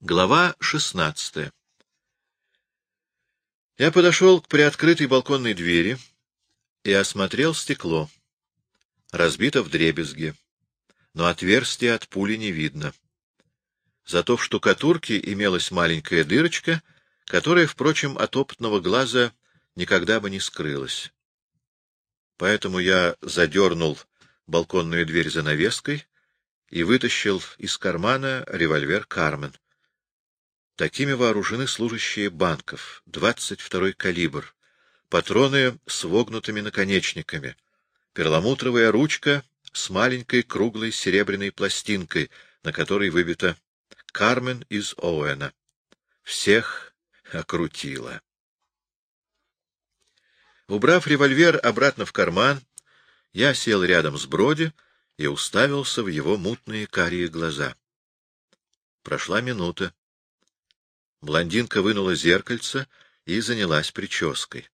Глава шестнадцатая Я подошел к приоткрытой балконной двери и осмотрел стекло. Разбито в дребезги, но отверстия от пули не видно. Зато в штукатурке имелась маленькая дырочка, которая, впрочем, от опытного глаза никогда бы не скрылась. Поэтому я задернул балконную дверь занавеской и вытащил из кармана револьвер «Кармен». Такими вооружены служащие банков, 22-й калибр, патроны с вогнутыми наконечниками, перламутровая ручка с маленькой круглой серебряной пластинкой, на которой выбито «Кармен из Оуэна». Всех окрутило. Убрав револьвер обратно в карман, я сел рядом с Броди и уставился в его мутные карие глаза. Прошла минута. Блондинка вынула зеркальце и занялась прической.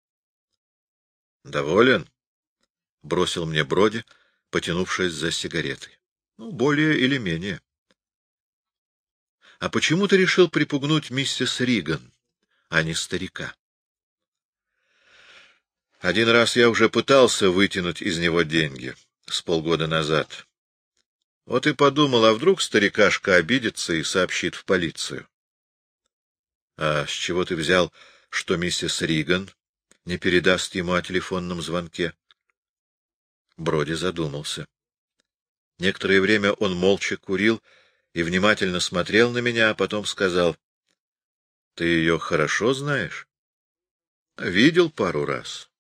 — Доволен? — бросил мне Броди, потянувшись за сигаретой. — Ну, более или менее. — А почему ты решил припугнуть миссис Риган, а не старика? — Один раз я уже пытался вытянуть из него деньги, с полгода назад. Вот и подумал, а вдруг старикашка обидится и сообщит в полицию. — А с чего ты взял, что миссис Риган не передаст ему о телефонном звонке? Броди задумался. Некоторое время он молча курил и внимательно смотрел на меня, а потом сказал, — Ты ее хорошо знаешь? — Видел пару раз.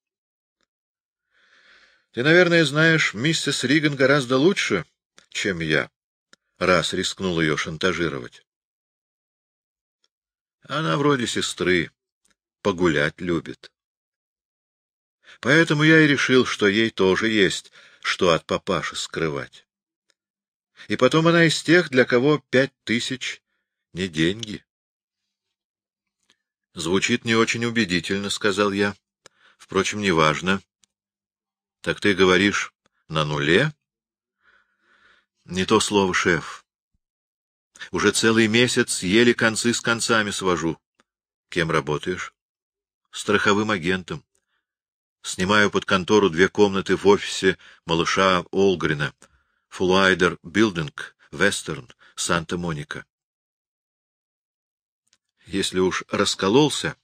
— Ты, наверное, знаешь, миссис Риган гораздо лучше, чем я, раз рискнул ее шантажировать. Она вроде сестры, погулять любит. Поэтому я и решил, что ей тоже есть, что от папаши скрывать. И потом она из тех, для кого пять тысяч — не деньги. Звучит не очень убедительно, — сказал я. Впрочем, неважно. Так ты говоришь, на нуле? Не то слово, шеф. Уже целый месяц еле концы с концами свожу. Кем работаешь? Страховым агентом. Снимаю под контору две комнаты в офисе малыша Олгрина. Фулайдер Билдинг, Вестерн, Санта-Моника. Если уж раскололся,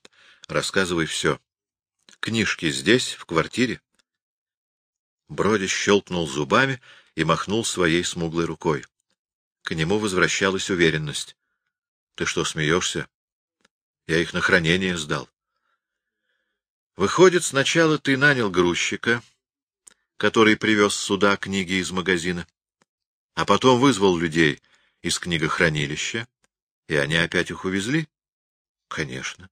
рассказывай все. Книжки здесь, в квартире? Броди щелкнул зубами и махнул своей смуглой рукой. К нему возвращалась уверенность. — Ты что, смеешься? Я их на хранение сдал. — Выходит, сначала ты нанял грузчика, который привез сюда книги из магазина, а потом вызвал людей из книгохранилища, и они опять их увезли? — Конечно.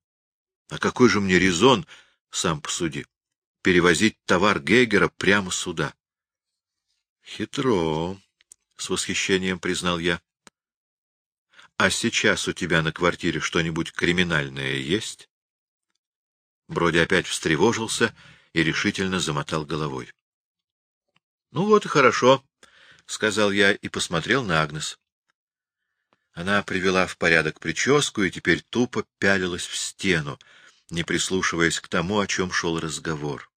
А какой же мне резон, сам посуди, перевозить товар Гейгера прямо сюда? — Хитро. — с восхищением признал я. — А сейчас у тебя на квартире что-нибудь криминальное есть? Броди опять встревожился и решительно замотал головой. — Ну вот и хорошо, — сказал я и посмотрел на Агнес. Она привела в порядок прическу и теперь тупо пялилась в стену, не прислушиваясь к тому, о чем шел разговор.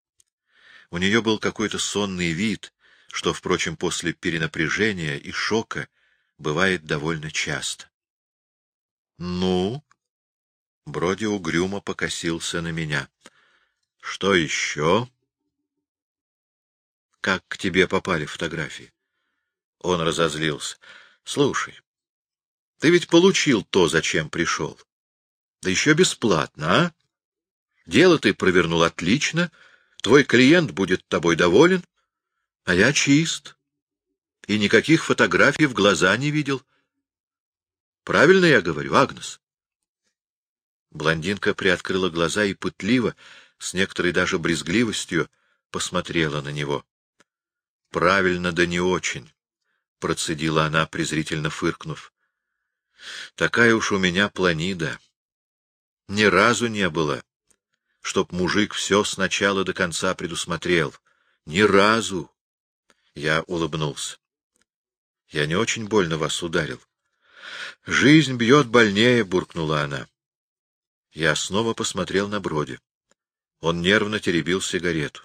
У нее был какой-то сонный вид, что, впрочем, после перенапряжения и шока бывает довольно часто. — Ну? — Броди угрюмо покосился на меня. — Что еще? — Как к тебе попали фотографии? Он разозлился. — Слушай, ты ведь получил то, зачем пришел. Да еще бесплатно, а? Дело ты провернул отлично, твой клиент будет тобой доволен, а я чист. И никаких фотографий в глаза не видел. Правильно я говорю, Агнес? Блондинка приоткрыла глаза и пытливо, с некоторой даже брезгливостью, посмотрела на него. — Правильно, да не очень, — процедила она, презрительно фыркнув. — Такая уж у меня планида. Ни разу не было, чтоб мужик все с начала до конца предусмотрел. Ни разу. Я улыбнулся. — Я не очень больно вас ударил. — Жизнь бьет больнее, — буркнула она. Я снова посмотрел на Броди. Он нервно теребил сигарету.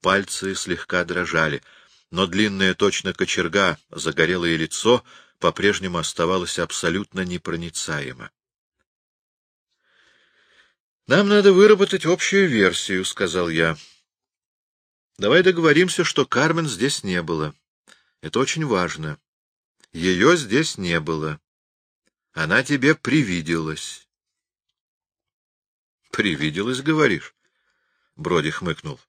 Пальцы слегка дрожали, но длинная точно кочерга, загорелое лицо по-прежнему оставалось абсолютно непроницаемо. «Нам надо выработать общую версию», — сказал я. «Давай договоримся, что Кармен здесь не было. Это очень важно. Ее здесь не было. Она тебе привиделась». «Привиделась, говоришь?» — Броди хмыкнул.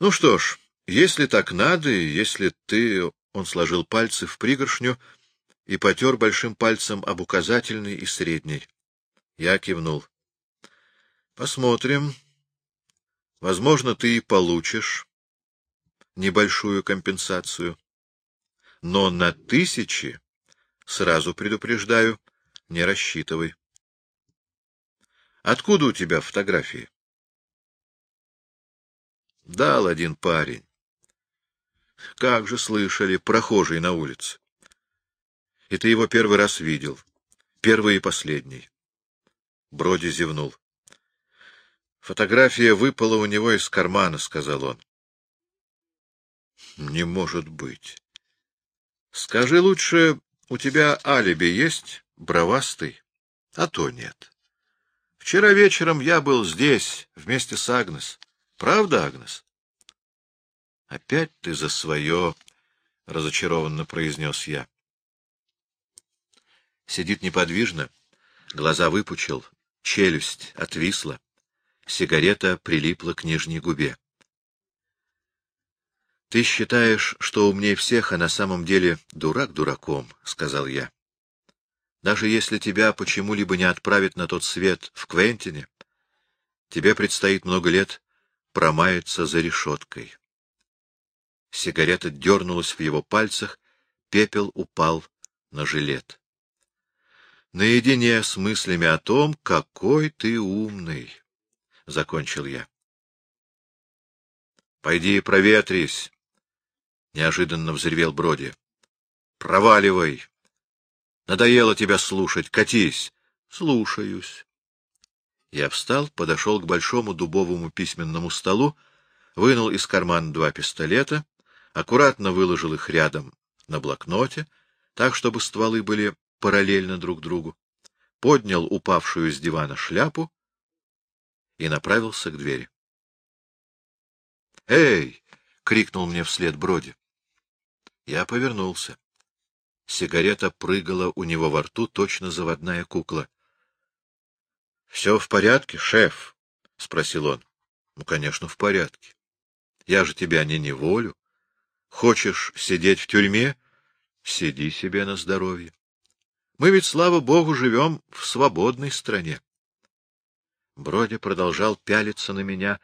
«Ну что ж, если так надо, если ты...» Он сложил пальцы в пригоршню и потер большим пальцем об указательный и средний. Я кивнул. Посмотрим. Возможно, ты и получишь небольшую компенсацию. Но на тысячи, сразу предупреждаю, не рассчитывай. Откуда у тебя фотографии? Дал один парень. Как же слышали, прохожий на улице. И ты его первый раз видел. Первый и последний. Броди зевнул. Фотография выпала у него из кармана, — сказал он. — Не может быть. — Скажи лучше, у тебя алиби есть, бровастый? А то нет. Вчера вечером я был здесь, вместе с Агнес. Правда, Агнес? — Опять ты за свое, — разочарованно произнес я. Сидит неподвижно, глаза выпучил, челюсть отвисла. Сигарета прилипла к нижней губе. — Ты считаешь, что умнее всех, а на самом деле дурак дураком, — сказал я. — Даже если тебя почему-либо не отправят на тот свет в Квентине, тебе предстоит много лет промаяться за решеткой. Сигарета дернулась в его пальцах, пепел упал на жилет. Наедине с мыслями о том, какой ты умный закончил я. — Пойди проветрись, — неожиданно взревел Броди. — Проваливай. Надоело тебя слушать. Катись. — Слушаюсь. Я встал, подошел к большому дубовому письменному столу, вынул из кармана два пистолета, аккуратно выложил их рядом на блокноте, так, чтобы стволы были параллельно друг другу, поднял упавшую с дивана шляпу и направился к двери. «Эй!» — крикнул мне вслед Броди. Я повернулся. Сигарета прыгала у него во рту, точно заводная кукла. — Все в порядке, шеф? — спросил он. — Ну, конечно, в порядке. Я же тебя не неволю. Хочешь сидеть в тюрьме? Сиди себе на здоровье. Мы ведь, слава богу, живем в свободной стране. Броди продолжал пялиться на меня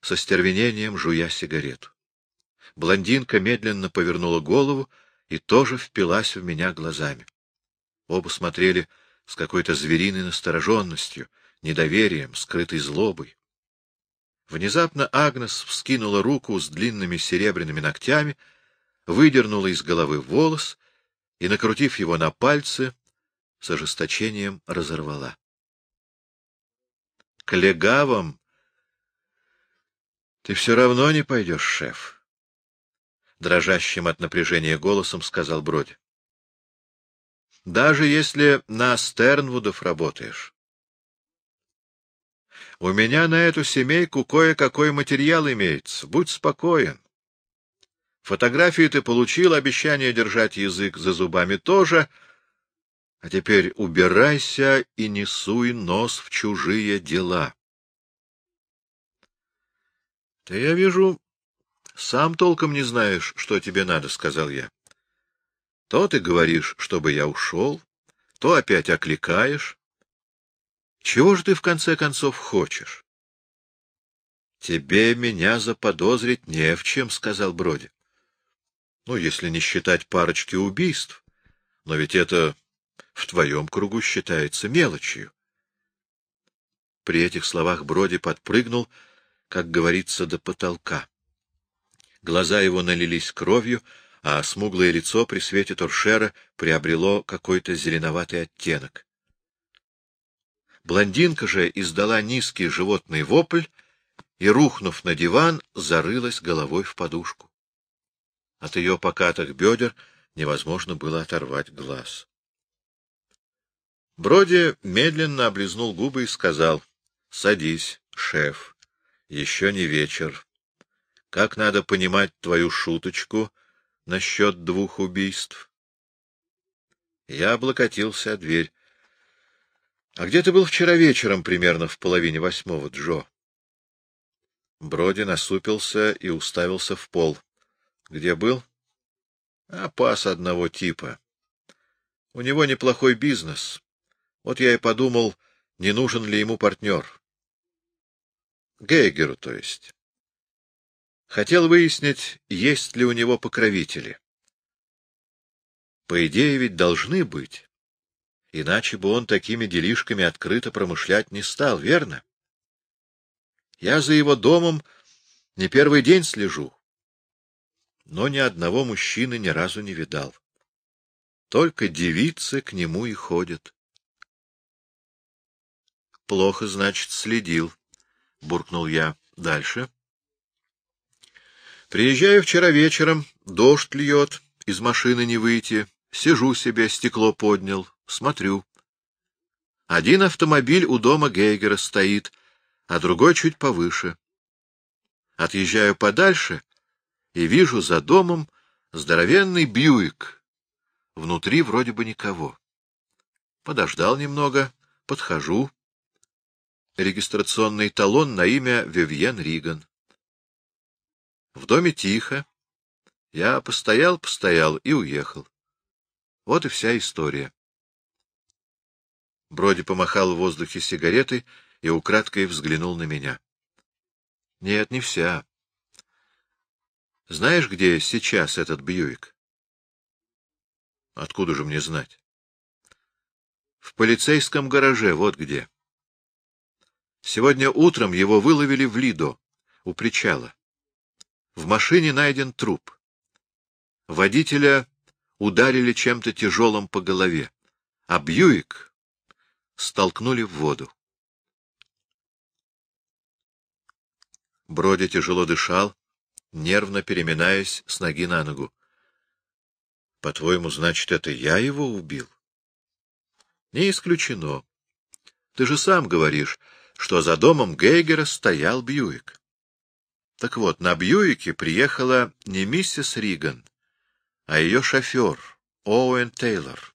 со стервенением, жуя сигарету. Блондинка медленно повернула голову и тоже впилась в меня глазами. Оба смотрели с какой-то звериной настороженностью, недоверием, скрытой злобой. Внезапно Агнес вскинула руку с длинными серебряными ногтями, выдернула из головы волос и, накрутив его на пальцы, с ожесточением разорвала к легавам. Ты все равно не пойдешь, шеф. Дрожащим от напряжения голосом сказал Броди. Даже если на Стернвудов работаешь. У меня на эту семейку кое-какой материал имеется. Будь спокоен. Фотографию ты получил, обещание держать язык за зубами тоже — а теперь убирайся и не суй нос в чужие дела. — Ты, я вижу, сам толком не знаешь, что тебе надо, — сказал я. — То ты говоришь, чтобы я ушел, то опять окликаешь. Чего же ты в конце концов хочешь? — Тебе меня заподозрить не в чем, — сказал Броди. — Ну, если не считать парочки убийств. Но ведь это в твоем кругу считается мелочью. При этих словах Броди подпрыгнул, как говорится, до потолка. Глаза его налились кровью, а смуглое лицо при свете торшера приобрело какой-то зеленоватый оттенок. Блондинка же издала низкий животный вопль и, рухнув на диван, зарылась головой в подушку. От ее покатых бедер невозможно было оторвать глаз. Броди медленно облизнул губы и сказал, — Садись, шеф, еще не вечер. Как надо понимать твою шуточку насчет двух убийств? Я облокотился о дверь. — А где ты был вчера вечером, примерно в половине восьмого, Джо? Броди насупился и уставился в пол. — Где был? — А пас одного типа. У него неплохой бизнес. Вот я и подумал, не нужен ли ему партнер. Гейгеру, то есть. Хотел выяснить, есть ли у него покровители. По идее, ведь должны быть. Иначе бы он такими делишками открыто промышлять не стал, верно? Я за его домом не первый день слежу, но ни одного мужчины ни разу не видал. Только девицы к нему и ходят. — Плохо, значит, следил, — буркнул я. — Дальше. Приезжаю вчера вечером, дождь льет, из машины не выйти, сижу себе, стекло поднял, смотрю. Один автомобиль у дома Гейгера стоит, а другой чуть повыше. Отъезжаю подальше и вижу за домом здоровенный Бьюик. Внутри вроде бы никого. Подождал немного, подхожу, регистрационный талон на имя Вивьен Риган. В доме тихо. Я постоял, постоял и уехал. Вот и вся история. Броди помахал в воздухе сигаретой и украдкой взглянул на меня. — Нет, не вся. Знаешь, где сейчас этот Бьюик? — Откуда же мне знать? — В полицейском гараже, вот где. Сегодня утром его выловили в Лидо, у причала. В машине найден труп. Водителя ударили чем-то тяжелым по голове, а Бьюик столкнули в воду. Броди тяжело дышал, нервно переминаясь с ноги на ногу. — По-твоему, значит, это я его убил? — Не исключено. Ты же сам говоришь, что за домом Гейгера стоял Бьюик. Так вот, на Бьюике приехала не миссис Риган, а ее шофер, Оуэн Тейлор.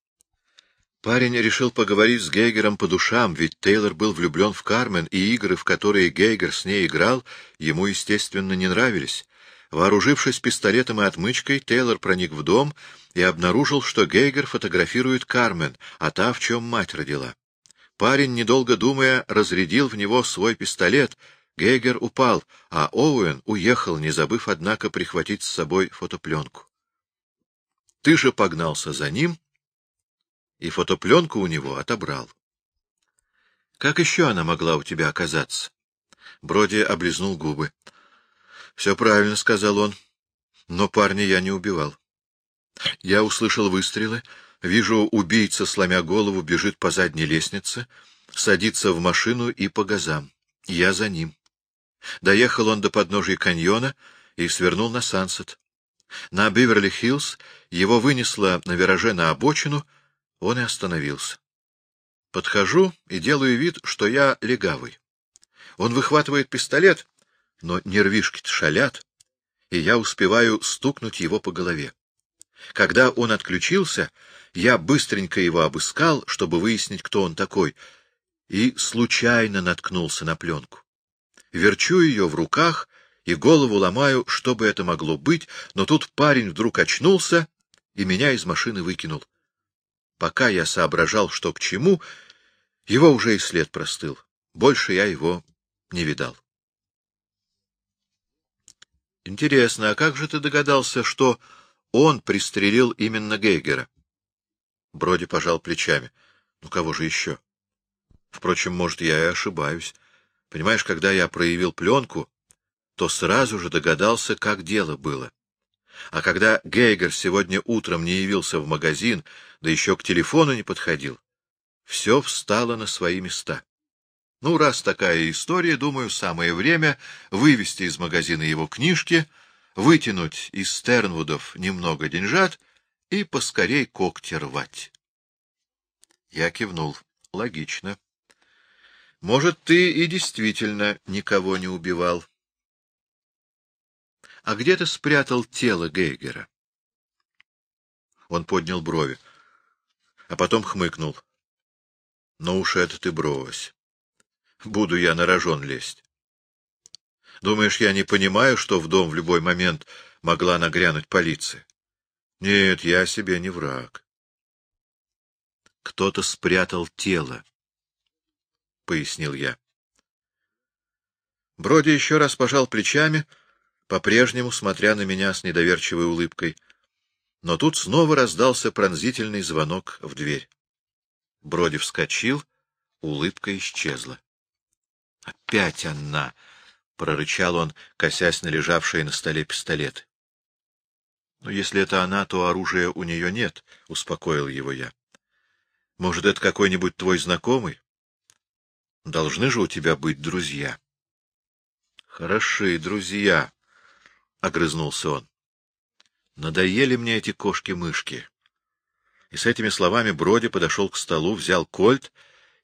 Парень решил поговорить с Гейгером по душам, ведь Тейлор был влюблен в Кармен, и игры, в которые Гейгер с ней играл, ему, естественно, не нравились. Вооружившись пистолетом и отмычкой, Тейлор проник в дом и обнаружил, что Гейгер фотографирует Кармен, а та в чем мать родила. Парень, недолго думая, разрядил в него свой пистолет. Гейгер упал, а Оуэн уехал, не забыв, однако, прихватить с собой фотопленку. Ты же погнался за ним, и фотопленку у него отобрал. Как еще она могла у тебя оказаться? Броди облизнул губы. — Все правильно, — сказал он, — но парня я не убивал. Я услышал выстрелы, Вижу, убийца, сломя голову, бежит по задней лестнице, садится в машину и по газам. Я за ним. Доехал он до подножия каньона и свернул на Сансет. На Биверли-Хиллз его вынесло на вираже на обочину, он и остановился. Подхожу и делаю вид, что я легавый. Он выхватывает пистолет, но нервишки-то шалят, и я успеваю стукнуть его по голове. Когда он отключился, я быстренько его обыскал, чтобы выяснить, кто он такой, и случайно наткнулся на пленку. Верчу ее в руках и голову ломаю, что бы это могло быть, но тут парень вдруг очнулся и меня из машины выкинул. Пока я соображал, что к чему, его уже и след простыл. Больше я его не видал. Интересно, а как же ты догадался, что он пристрелил именно Гейгера? Броди пожал плечами. Ну, кого же еще? Впрочем, может, я и ошибаюсь. Понимаешь, когда я проявил пленку, то сразу же догадался, как дело было. А когда Гейгер сегодня утром не явился в магазин, да еще к телефону не подходил, все встало на свои места. Ну, раз такая история, думаю, самое время вывести из магазина его книжки, вытянуть из Стернвудов немного деньжат и поскорей когти рвать. Я кивнул. Логично. Может, ты и действительно никого не убивал. А где ты спрятал тело Гейгера? Он поднял брови, а потом хмыкнул. Ну уж это ты брось. Буду я на рожон лезть. Думаешь, я не понимаю, что в дом в любой момент могла нагрянуть полиция? Нет, я себе не враг. Кто-то спрятал тело, — пояснил я. Броди еще раз пожал плечами, по-прежнему смотря на меня с недоверчивой улыбкой. Но тут снова раздался пронзительный звонок в дверь. Броди вскочил, улыбка исчезла. — Опять она! — прорычал он, косясь на лежавшие на столе пистолеты. — Но если это она, то оружия у нее нет, — успокоил его я. — Может, это какой-нибудь твой знакомый? Должны же у тебя быть друзья. — Хороши друзья, — огрызнулся он. — Надоели мне эти кошки-мышки. И с этими словами Броди подошел к столу, взял кольт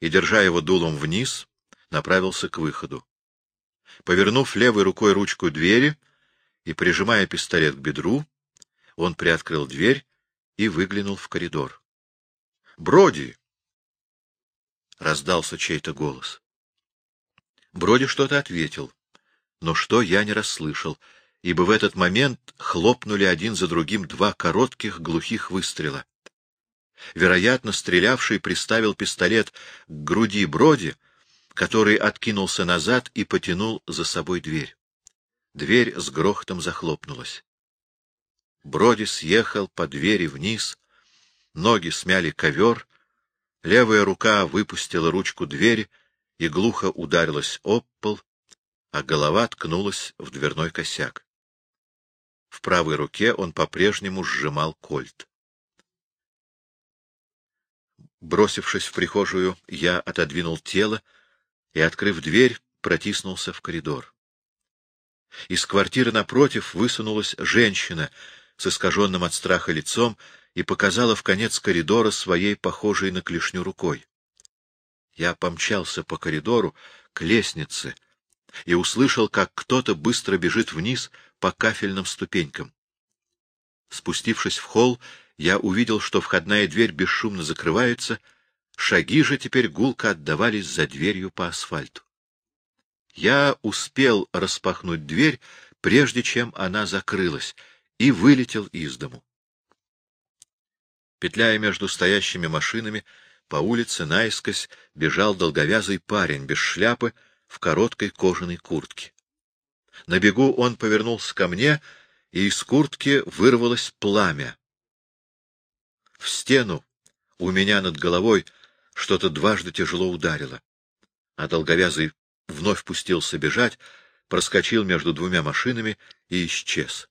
и, держа его дулом вниз, направился к выходу. Повернув левой рукой ручку двери и прижимая пистолет к бедру, он приоткрыл дверь и выглянул в коридор. — Броди! — раздался чей-то голос. Броди что-то ответил, но что я не расслышал — ибо в этот момент хлопнули один за другим два коротких глухих выстрела. Вероятно, стрелявший приставил пистолет к груди Броди, который откинулся назад и потянул за собой дверь. Дверь с грохотом захлопнулась. Броди съехал по двери вниз, ноги смяли ковер, левая рука выпустила ручку двери и глухо ударилась об пол, а голова ткнулась в дверной косяк. В правой руке он по-прежнему сжимал кольт. Бросившись в прихожую, я отодвинул тело и, открыв дверь, протиснулся в коридор. Из квартиры напротив высунулась женщина с искаженным от страха лицом и показала в конец коридора своей похожей на клешню рукой. Я помчался по коридору к лестнице и услышал, как кто-то быстро бежит вниз по кафельным ступенькам. Спустившись в холл, я увидел, что входная дверь бесшумно закрывается, шаги же теперь гулко отдавались за дверью по асфальту. Я успел распахнуть дверь, прежде чем она закрылась, и вылетел из дому. Петляя между стоящими машинами, по улице наискось бежал долговязый парень без шляпы в короткой кожаной куртке. На бегу он повернулся ко мне, и из куртки вырвалось пламя. В стену у меня над головой что-то дважды тяжело ударило, а долговязый вновь пустился бежать, проскочил между двумя машинами и исчез.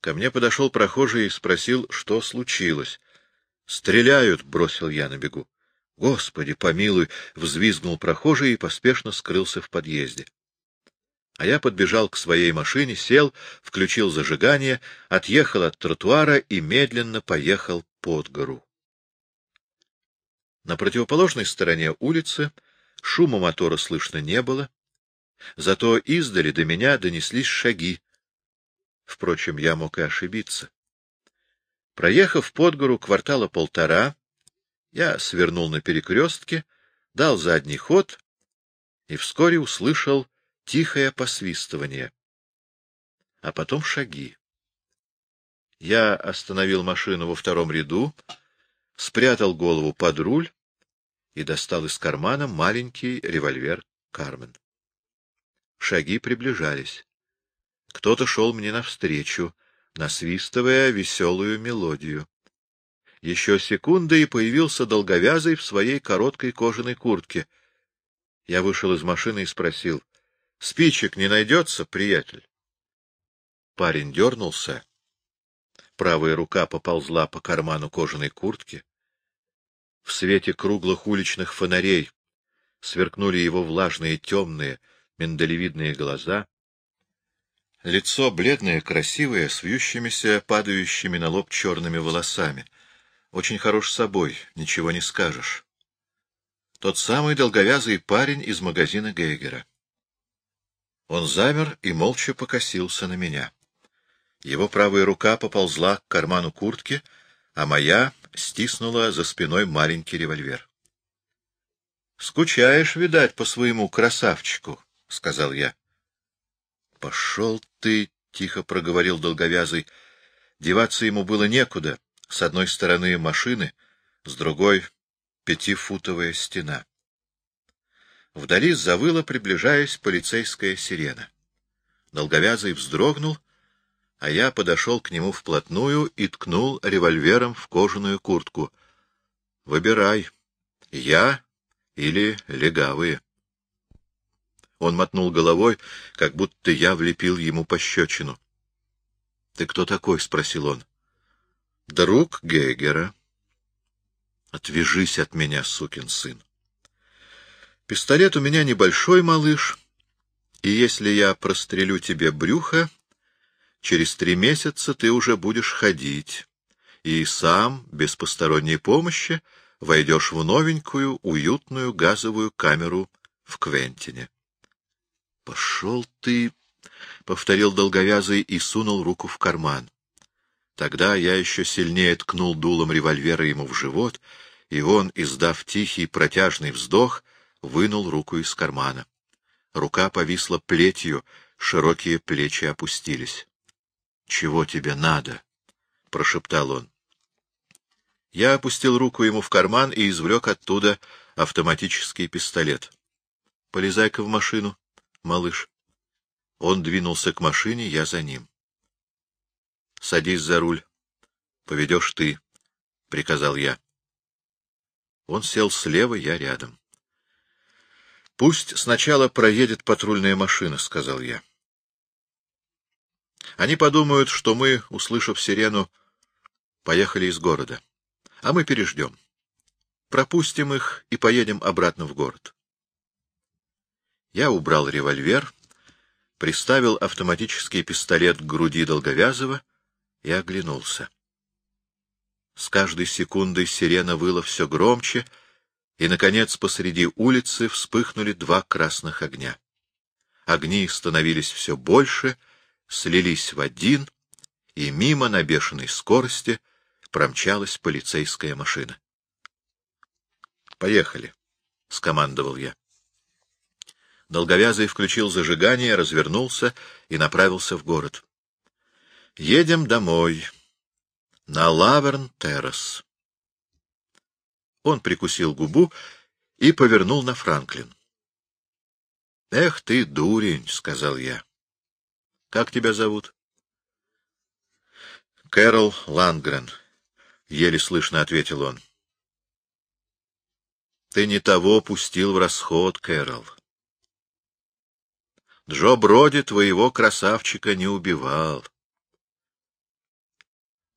Ко мне подошел прохожий и спросил, что случилось. — Стреляют, — бросил я на бегу. — Господи, помилуй! — взвизгнул прохожий и поспешно скрылся в подъезде. А я подбежал к своей машине, сел, включил зажигание, отъехал от тротуара и медленно поехал под гору. На противоположной стороне улицы шума мотора слышно не было, зато издали до меня донеслись шаги. Впрочем, я мог и ошибиться. Проехав под гору квартала полтора, я свернул на перекрестке, дал задний ход и вскоре услышал тихое посвистывание, а потом шаги. Я остановил машину во втором ряду, спрятал голову под руль и достал из кармана маленький револьвер Кармен. Шаги приближались. Кто-то шел мне навстречу, насвистывая веселую мелодию. Еще секунда, и появился долговязый в своей короткой кожаной куртке. Я вышел из машины и спросил, — Спичек не найдется, приятель? Парень дернулся. Правая рука поползла по карману кожаной куртки. В свете круглых уличных фонарей сверкнули его влажные, темные, миндалевидные глаза. Лицо бледное, красивое, с вьющимися, падающими на лоб черными волосами. Очень хорош собой, ничего не скажешь. Тот самый долговязый парень из магазина Гейгера. Он замер и молча покосился на меня. Его правая рука поползла к карману куртки, а моя стиснула за спиной маленький револьвер. — Скучаешь, видать, по своему красавчику, — сказал я. — Пошел ты, — тихо проговорил долговязый. Деваться ему было некуда. С одной стороны машины, с другой — пятифутовая стена. Вдали завыла, приближаясь, полицейская сирена. Долговязый вздрогнул, а я подошел к нему вплотную и ткнул револьвером в кожаную куртку. — Выбирай, я или легавые. Он мотнул головой, как будто я влепил ему пощечину. — Ты кто такой? — спросил он. — Друг Гегера. — Отвяжись от меня, сукин сын. Пистолет у меня небольшой, малыш, и если я прострелю тебе брюхо, через три месяца ты уже будешь ходить, и сам, без посторонней помощи, войдешь в новенькую, уютную газовую камеру в Квентине. — Пошел ты, — повторил долговязый и сунул руку в карман. Тогда я еще сильнее ткнул дулом револьвера ему в живот, и он, издав тихий протяжный вздох, вынул руку из кармана. Рука повисла плетью, широкие плечи опустились. — Чего тебе надо? — прошептал он. Я опустил руку ему в карман и извлек оттуда автоматический пистолет. — Полезай-ка в машину, малыш. Он двинулся к машине, я за ним. — Садись за руль. Поведешь ты, — приказал я. Он сел слева, я рядом. — Пусть сначала проедет патрульная машина, — сказал я. Они подумают, что мы, услышав сирену, поехали из города. А мы переждем. Пропустим их и поедем обратно в город. Я убрал револьвер, приставил автоматический пистолет к груди Долговязова и оглянулся. С каждой секундой сирена выла все громче — и, наконец, посреди улицы вспыхнули два красных огня. Огни становились все больше, слились в один, и мимо на бешеной скорости промчалась полицейская машина. «Поехали», — скомандовал я. Долговязый включил зажигание, развернулся и направился в город. «Едем домой, на Лаверн-Террас». Он прикусил губу и повернул на Франклин. — Эх ты, дурень, — сказал я. — Как тебя зовут? — Кэрол Лангрен, — еле слышно ответил он. — Ты не того пустил в расход, Кэрол. Джо Броди твоего красавчика не убивал.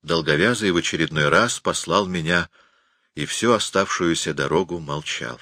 Долговязый в очередной раз послал меня и всю оставшуюся дорогу молчал.